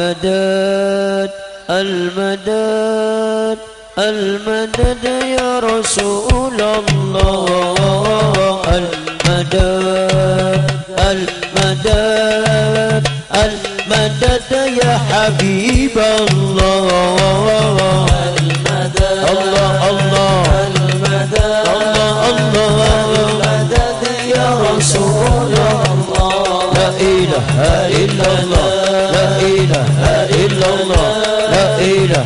المدد المدد المدد يا رسول الله. المدد المدد المدد يا حبيب الله. المدد. الله الله.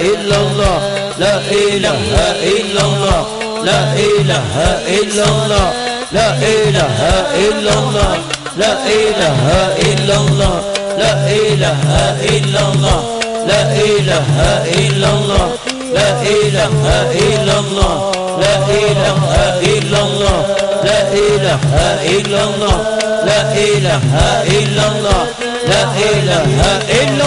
إله إلا الله لا إله إلا الله لا إله إلا الله لا إله إلا الله لا إله إلا الله لا إله إلا الله لا إله إلا الله لا إله إلا الله لا إله إلا الله لا إله إلا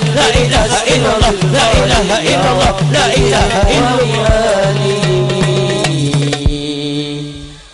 la